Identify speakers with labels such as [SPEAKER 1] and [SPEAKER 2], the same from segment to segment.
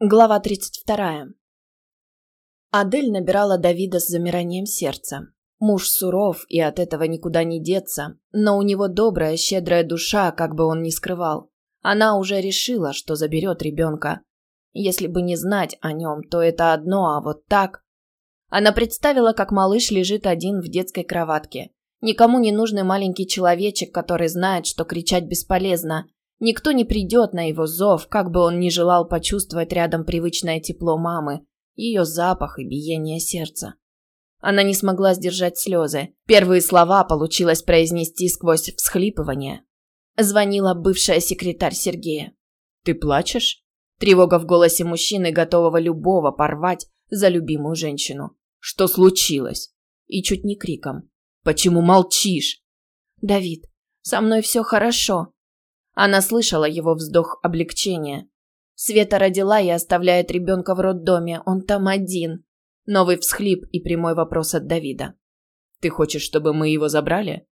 [SPEAKER 1] Глава 32. Адель набирала Давида с замиранием сердца. Муж суров, и от этого никуда не деться, но у него добрая, щедрая душа, как бы он ни скрывал. Она уже решила, что заберет ребенка. Если бы не знать о нем, то это одно, а вот так... Она представила, как малыш лежит один в детской кроватке. Никому не нужный маленький человечек, который знает, что кричать бесполезно, Никто не придет на его зов, как бы он ни желал почувствовать рядом привычное тепло мамы, ее запах и биение сердца. Она не смогла сдержать слезы. Первые слова получилось произнести сквозь всхлипывание. Звонила бывшая секретарь Сергея. «Ты плачешь?» Тревога в голосе мужчины, готового любого порвать за любимую женщину. «Что случилось?» И чуть не криком. «Почему молчишь?» «Давид, со мной все хорошо», она слышала его вздох облегчения. Света родила и оставляет ребенка в роддоме, он там один. Новый всхлип и прямой вопрос от Давида. «Ты хочешь, чтобы мы его забрали?»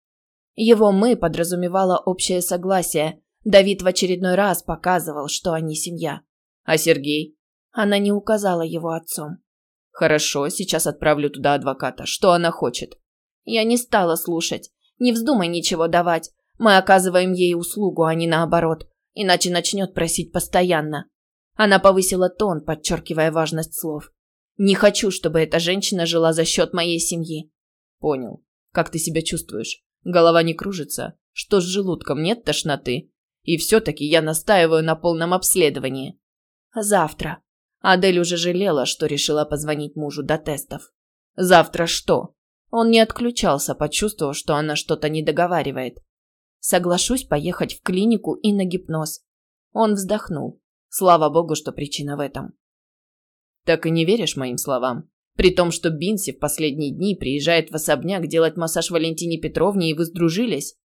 [SPEAKER 1] Его «мы» подразумевало общее согласие. Давид в очередной раз показывал, что они семья. «А Сергей?» Она не указала его отцом. «Хорошо, сейчас отправлю туда адвоката. Что она хочет?» Я не стала слушать. Не вздумай ничего давать. Мы оказываем ей услугу, а не наоборот, иначе начнет просить постоянно. Она повысила тон, подчеркивая важность слов. «Не хочу, чтобы эта женщина жила за счет моей семьи». «Понял. Как ты себя чувствуешь? Голова не кружится? Что с желудком, нет тошноты? И все-таки я настаиваю на полном обследовании». «Завтра». Адель уже жалела, что решила позвонить мужу до тестов. «Завтра что?» Он не отключался, почувствовав, что она что-то не договаривает. Соглашусь поехать в клинику и на гипноз. Он вздохнул. Слава богу, что причина в этом. Так и не веришь моим словам? При том, что Бинси в последние дни приезжает в особняк делать массаж Валентине Петровне, и вы сдружились?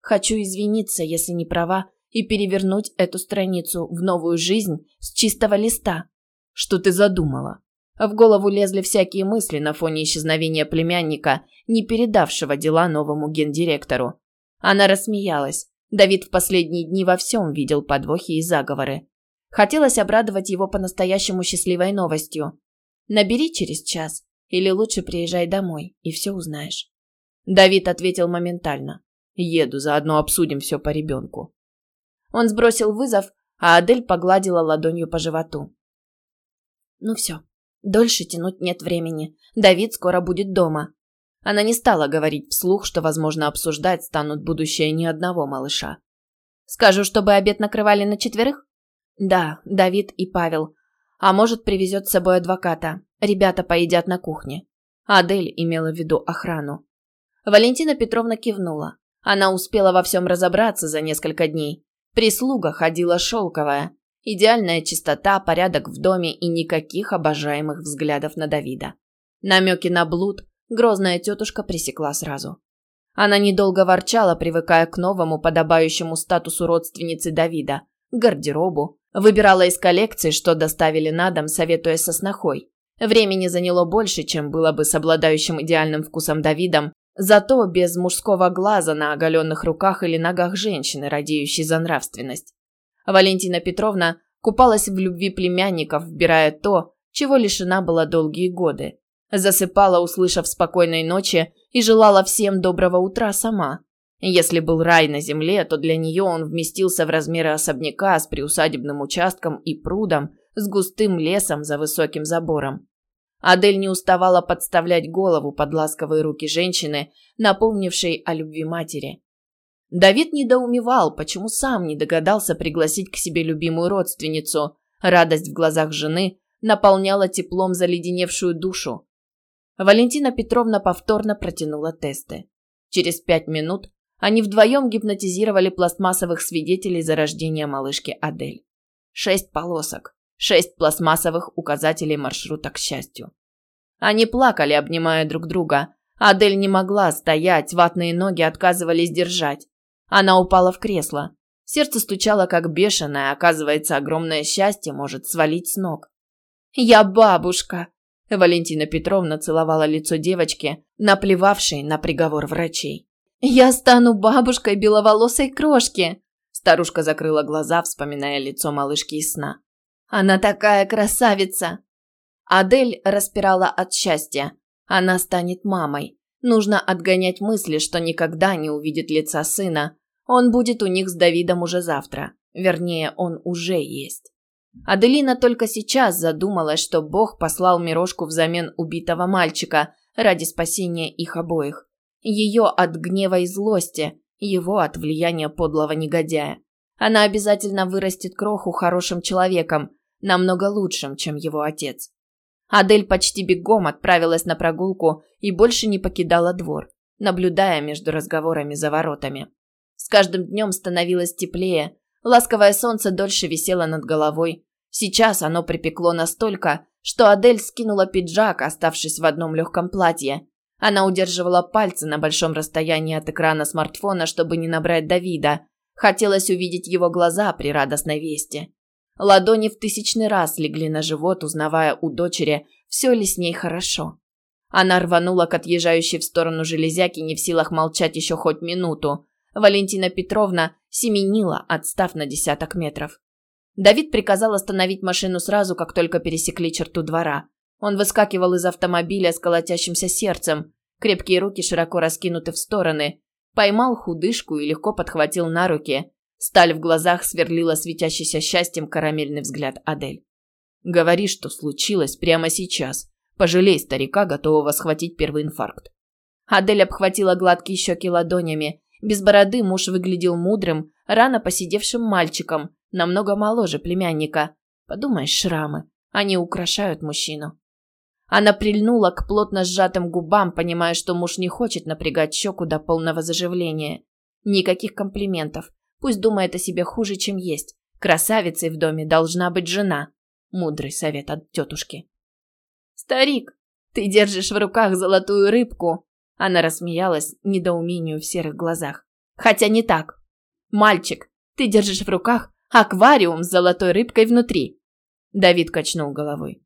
[SPEAKER 1] Хочу извиниться, если не права, и перевернуть эту страницу в новую жизнь с чистого листа. Что ты задумала? В голову лезли всякие мысли на фоне исчезновения племянника, не передавшего дела новому гендиректору. Она рассмеялась. Давид в последние дни во всем видел подвохи и заговоры. Хотелось обрадовать его по-настоящему счастливой новостью. «Набери через час, или лучше приезжай домой, и все узнаешь». Давид ответил моментально. «Еду, заодно обсудим все по ребенку». Он сбросил вызов, а Адель погладила ладонью по животу. «Ну все, дольше тянуть нет времени. Давид скоро будет дома. Она не стала говорить вслух, что, возможно, обсуждать станут будущее ни одного малыша. «Скажу, чтобы обед накрывали на четверых?» «Да, Давид и Павел. А может, привезет с собой адвоката. Ребята поедят на кухне». Адель имела в виду охрану. Валентина Петровна кивнула. Она успела во всем разобраться за несколько дней. Прислуга ходила шелковая. Идеальная чистота, порядок в доме и никаких обожаемых взглядов на Давида. Намеки на блуд, Грозная тетушка пресекла сразу. Она недолго ворчала, привыкая к новому, подобающему статусу родственницы Давида, гардеробу, выбирала из коллекции, что доставили на дом, советуя со снохой. Времени заняло больше, чем было бы с обладающим идеальным вкусом Давидом, зато без мужского глаза на оголенных руках или ногах женщины, радеющей за нравственность. Валентина Петровна купалась в любви племянников, вбирая то, чего лишена была долгие годы. Засыпала, услышав спокойной ночи, и желала всем доброго утра сама. Если был рай на земле, то для нее он вместился в размеры особняка с приусадебным участком и прудом, с густым лесом за высоким забором. Адель не уставала подставлять голову под ласковые руки женщины, напомнившей о любви матери. Давид недоумевал, почему сам не догадался пригласить к себе любимую родственницу. Радость в глазах жены наполняла теплом заледеневшую душу. Валентина Петровна повторно протянула тесты. Через пять минут они вдвоем гипнотизировали пластмассовых свидетелей зарождения малышки Адель. Шесть полосок, шесть пластмассовых указателей маршрута к счастью. Они плакали, обнимая друг друга. Адель не могла стоять, ватные ноги отказывались держать. Она упала в кресло. Сердце стучало как бешеное, оказывается, огромное счастье может свалить с ног. «Я бабушка!» Валентина Петровна целовала лицо девочки, наплевавшей на приговор врачей. «Я стану бабушкой беловолосой крошки!» Старушка закрыла глаза, вспоминая лицо малышки из сна. Она такая красавица!» Адель распирала от счастья. Она станет мамой. Нужно отгонять мысли, что никогда не увидит лица сына. Он будет у них с Давидом уже завтра. Вернее, он уже есть. Аделина только сейчас задумалась, что Бог послал Мирошку взамен убитого мальчика ради спасения их обоих. Ее от гнева и злости, его от влияния подлого негодяя. Она обязательно вырастет кроху хорошим человеком, намного лучшим, чем его отец. Адель почти бегом отправилась на прогулку и больше не покидала двор, наблюдая между разговорами за воротами. С каждым днем становилось теплее, ласковое солнце дольше висело над головой. Сейчас оно припекло настолько, что Адель скинула пиджак, оставшись в одном легком платье. Она удерживала пальцы на большом расстоянии от экрана смартфона, чтобы не набрать Давида. Хотелось увидеть его глаза при радостной вести. Ладони в тысячный раз легли на живот, узнавая у дочери, все ли с ней хорошо. Она рванула к отъезжающей в сторону железяки, не в силах молчать еще хоть минуту. Валентина Петровна семенила, отстав на десяток метров. Давид приказал остановить машину сразу, как только пересекли черту двора. Он выскакивал из автомобиля с колотящимся сердцем. Крепкие руки широко раскинуты в стороны. Поймал худышку и легко подхватил на руки. Сталь в глазах сверлила светящийся счастьем карамельный взгляд Адель. «Говори, что случилось прямо сейчас. Пожалей старика, готового схватить первый инфаркт». Адель обхватила гладкие щеки ладонями. Без бороды муж выглядел мудрым, рано посидевшим мальчиком, намного моложе племянника. Подумаешь, шрамы. Они украшают мужчину. Она прильнула к плотно сжатым губам, понимая, что муж не хочет напрягать щеку до полного заживления. Никаких комплиментов. Пусть думает о себе хуже, чем есть. Красавицей в доме должна быть жена. Мудрый совет от тетушки. «Старик, ты держишь в руках золотую рыбку!» Она рассмеялась недоумению в серых глазах. «Хотя не так. Мальчик, ты держишь в руках аквариум с золотой рыбкой внутри!» Давид качнул головой.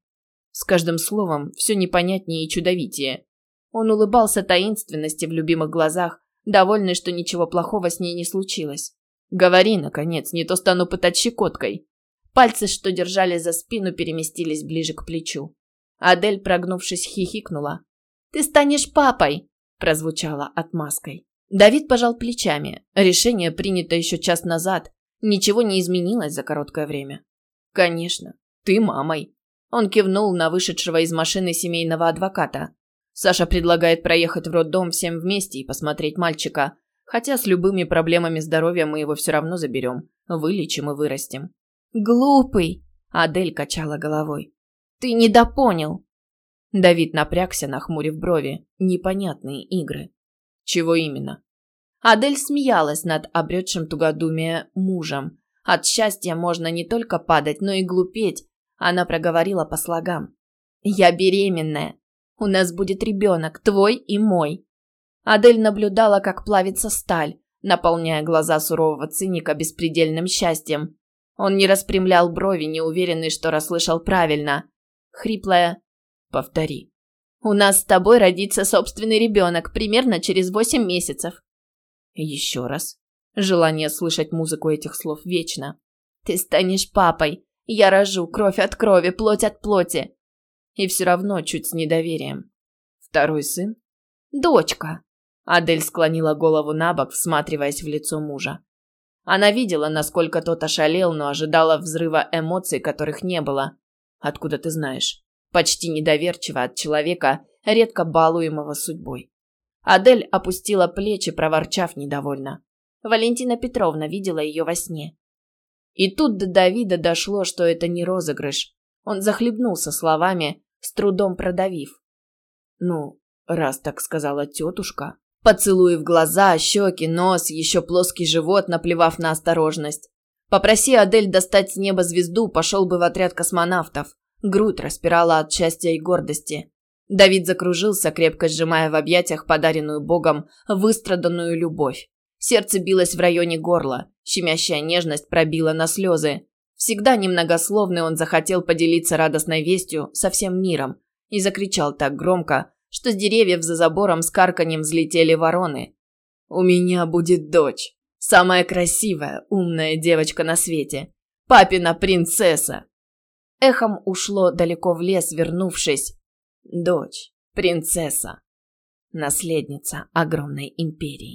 [SPEAKER 1] С каждым словом все непонятнее и чудовитее. Он улыбался таинственности в любимых глазах, довольный, что ничего плохого с ней не случилось. «Говори, наконец, не то стану пытать щекоткой». Пальцы, что держали за спину, переместились ближе к плечу. Адель, прогнувшись, хихикнула. «Ты станешь папой!» – прозвучало отмазкой. Давид пожал плечами. Решение принято еще час назад. Ничего не изменилось за короткое время. «Конечно. Ты мамой. Он кивнул на вышедшего из машины семейного адвоката. Саша предлагает проехать в роддом всем вместе и посмотреть мальчика. Хотя с любыми проблемами здоровья мы его все равно заберем. Вылечим и вырастим. Глупый! Адель качала головой. Ты недопонял. Давид напрягся, нахмурив брови. Непонятные игры. Чего именно? Адель смеялась над обретшим тугодумие мужем. От счастья можно не только падать, но и глупеть, она проговорила по слогам. «Я беременная. У нас будет ребенок, твой и мой». Адель наблюдала, как плавится сталь, наполняя глаза сурового циника беспредельным счастьем. Он не распрямлял брови, неуверенный, что расслышал правильно. Хриплая «Повтори». «У нас с тобой родится собственный ребенок, примерно через восемь месяцев». Еще раз. Желание слышать музыку этих слов вечно. «Ты станешь папой. Я рожу кровь от крови, плоть от плоти. И все равно чуть с недоверием. Второй сын? Дочка. Адель склонила голову на бок, всматриваясь в лицо мужа. Она видела, насколько тот ошалел, но ожидала взрыва эмоций, которых не было. Откуда ты знаешь? Почти недоверчиво от человека, редко балуемого судьбой. Адель опустила плечи, проворчав недовольно. Валентина Петровна видела ее во сне. И тут до Давида дошло, что это не розыгрыш. Он захлебнулся словами, с трудом продавив. «Ну, раз так сказала тетушка...» Поцелуй в глаза, щеки, нос, еще плоский живот, наплевав на осторожность. Попроси Адель достать с неба звезду, пошел бы в отряд космонавтов. Грудь распирала от счастья и гордости. Давид закружился, крепко сжимая в объятиях подаренную Богом выстраданную любовь. Сердце билось в районе горла, щемящая нежность пробила на слезы. Всегда немногословный он захотел поделиться радостной вестью со всем миром и закричал так громко, что с деревьев за забором с карканьем взлетели вороны. «У меня будет дочь. Самая красивая, умная девочка на свете. Папина принцесса!» Эхом ушло далеко в лес, вернувшись. Дочь, принцесса, наследница огромной империи.